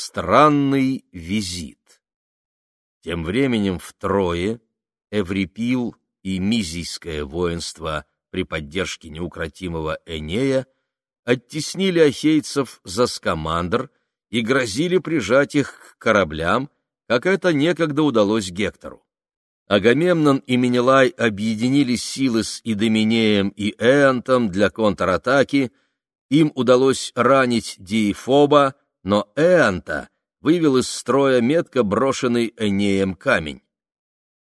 Странный визит. Тем временем в Трое Эврипил и Мизийское воинство при поддержке неукротимого Энея оттеснили ахейцев за Скамандр и грозили прижать их к кораблям, как это некогда удалось Гектору. Агамемнон и Менелай объединили силы с Идоминеем и Эантом для контратаки, им удалось ранить Диефоба, но Эанта вывел из строя метко брошенный Энеем камень.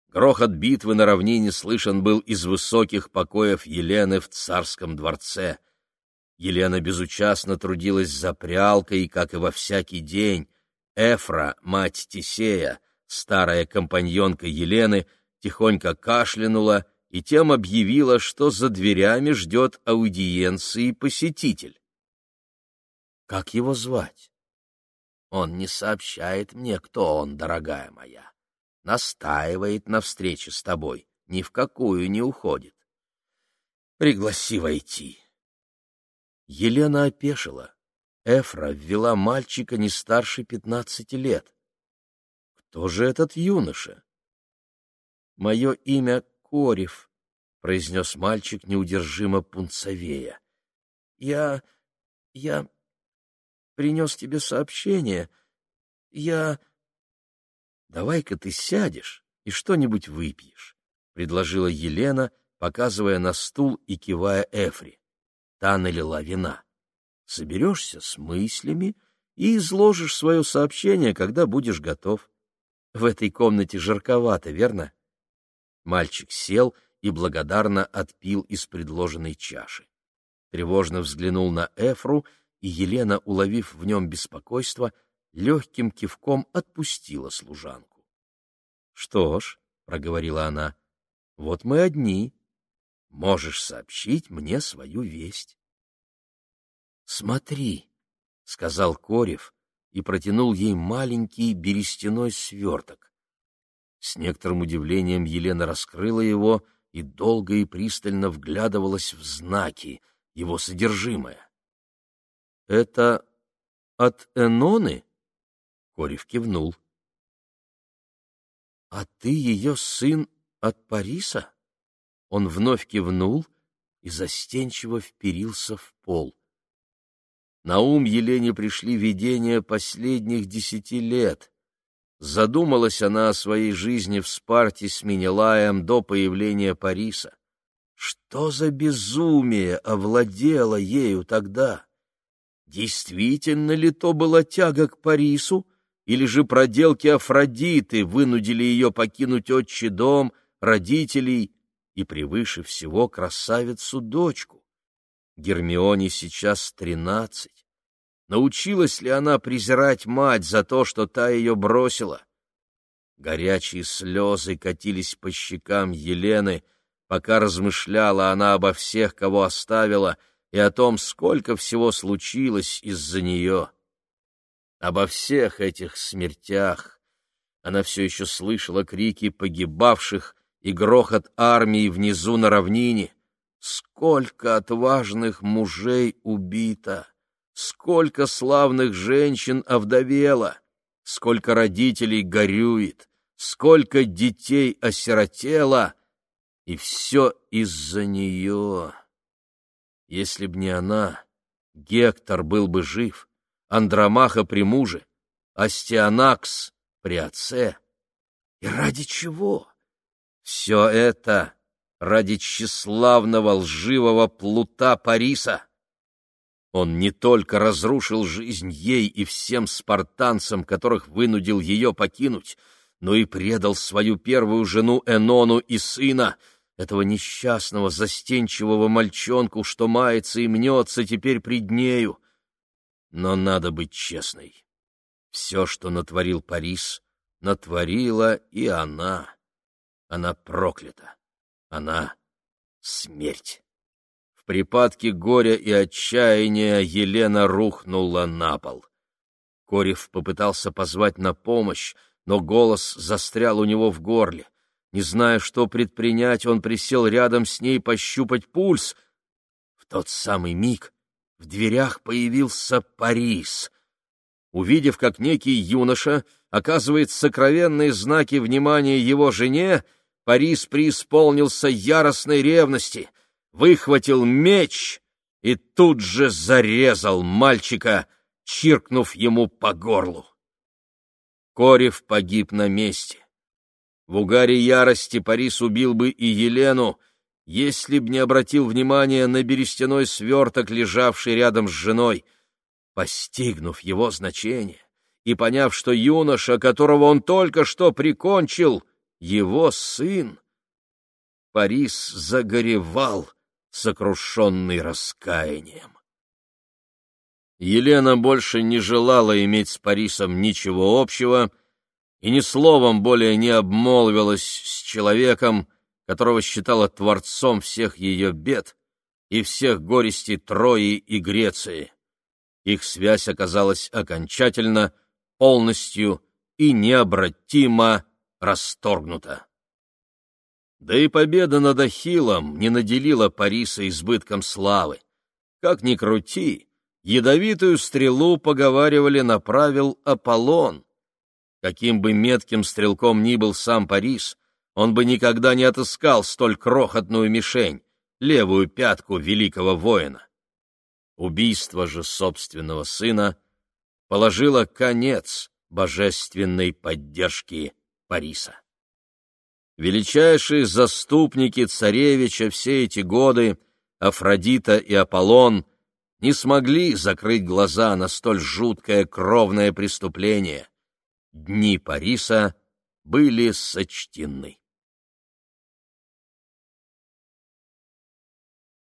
Грохот битвы на равнине слышен был из высоких покоев Елены в царском дворце. Елена безучастно трудилась за прялкой, как и во всякий день. Эфра, мать Тисея, старая компаньонка Елены, тихонько кашлянула и тем объявила, что за дверями ждет аудиенции посетитель. «Как его звать?» «Он не сообщает мне, кто он, дорогая моя. Настаивает на встрече с тобой, ни в какую не уходит. Пригласи войти». Елена опешила. Эфра ввела мальчика не старше пятнадцати лет. Кто же этот юноша? Мое имя Корев, произнес мальчик неудержимо пунцовея. Я... я принес тебе сообщение. Я... Давай-ка ты сядешь и что-нибудь выпьешь, предложила Елена, показывая на стул и кивая Эфри. Та налила вина. Соберешься с мыслями и изложишь свое сообщение, когда будешь готов. В этой комнате жарковато, верно? Мальчик сел и благодарно отпил из предложенной чаши. Тревожно взглянул на Эфру, и Елена, уловив в нем беспокойство, легким кивком отпустила служанку. — Что ж, — проговорила она, — вот мы одни. Можешь сообщить мне свою весть. — Смотри, — сказал Корев и протянул ей маленький берестяной сверток. С некоторым удивлением Елена раскрыла его и долго и пристально вглядывалась в знаки, его содержимое. — Это от Эноны? — Корев кивнул. — А ты ее сын от Париса? Он вновь кивнул и застенчиво вперился в пол. На ум Елене пришли видения последних десяти лет. Задумалась она о своей жизни в Спарте с Менелаем до появления Париса. Что за безумие овладело ею тогда? Действительно ли то была тяга к Парису, или же проделки Афродиты вынудили ее покинуть отчий дом, родителей и, превыше всего, красавицу-дочку? Гермионе сейчас тринадцать. Научилась ли она презирать мать за то, что та ее бросила? Горячие слезы катились по щекам Елены, пока размышляла она обо всех, кого оставила, и о том, сколько всего случилось из-за нее. Обо всех этих смертях она все еще слышала крики погибавших и грохот армии внизу на равнине. Сколько отважных мужей убито! Сколько славных женщин овдовело, сколько родителей горюет, сколько детей осиротело, и все из-за нее. Если б не она, Гектор был бы жив, Андромаха при муже, Астианакс при отце. И ради чего? Все это ради тщеславного лживого плута Париса. Он не только разрушил жизнь ей и всем спартанцам, которых вынудил ее покинуть, но и предал свою первую жену Энону и сына, этого несчастного застенчивого мальчонку, что мается и мнется теперь пред нею. Но надо быть честной. Все, что натворил Парис, натворила и она. Она проклята. Она — смерть припадке горя и отчаяния Елена рухнула на пол. Корев попытался позвать на помощь, но голос застрял у него в горле. Не зная, что предпринять, он присел рядом с ней пощупать пульс. В тот самый миг в дверях появился Парис. Увидев, как некий юноша оказывает сокровенные знаки внимания его жене, Парис преисполнился яростной ревности, выхватил меч и тут же зарезал мальчика, чиркнув ему по горлу. Корев погиб на месте. В угаре ярости Парис убил бы и Елену, если б не обратил внимания на берестяной сверток, лежавший рядом с женой. Постигнув его значение и поняв, что юноша, которого он только что прикончил, его сын, Парис загоревал, сокрушенный раскаянием. Елена больше не желала иметь с Парисом ничего общего и ни словом более не обмолвилась с человеком, которого считала творцом всех ее бед и всех горестей Трои и Греции. Их связь оказалась окончательно, полностью и необратимо расторгнута. Да и победа над Ахиллом не наделила Париса избытком славы. Как ни крути, ядовитую стрелу, поговаривали, направил Аполлон. Каким бы метким стрелком ни был сам Парис, он бы никогда не отыскал столь крохотную мишень, левую пятку великого воина. Убийство же собственного сына положило конец божественной поддержки Париса. Величайшие заступники царевича все эти годы, Афродита и Аполлон, не смогли закрыть глаза на столь жуткое кровное преступление. Дни Париса были сочтены.